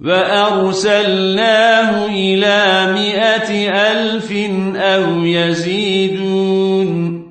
وأرسلناه إلى مئة ألف أو يزيدون